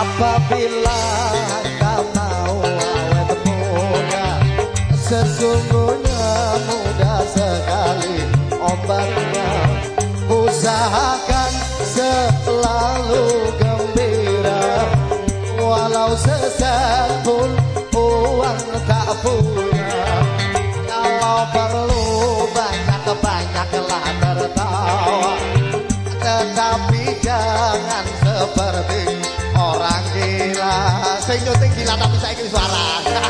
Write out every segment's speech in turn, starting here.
Apabila kau mau awet muda Sesungguhnya mudah sekali obatnya. Usahakan selalu Walau sesaat pun uang tak punya. Kalau perlu banyak-banyaklah tertawa. Tetapi jangan seperti orang gila. Sing gila tapi saya suara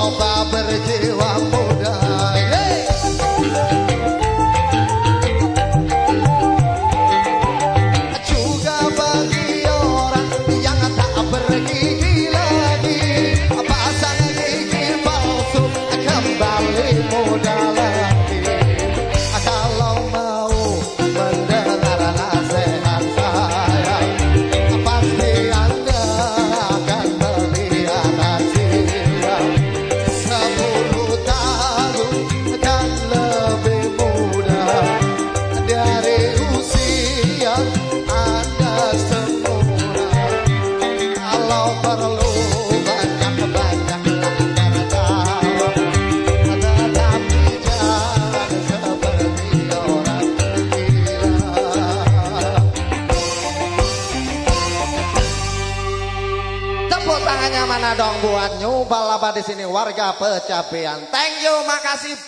Coba berjiwa muda Tangannya mana dong buat New Balaba di sini warga Pecapian. Thank you, makasih.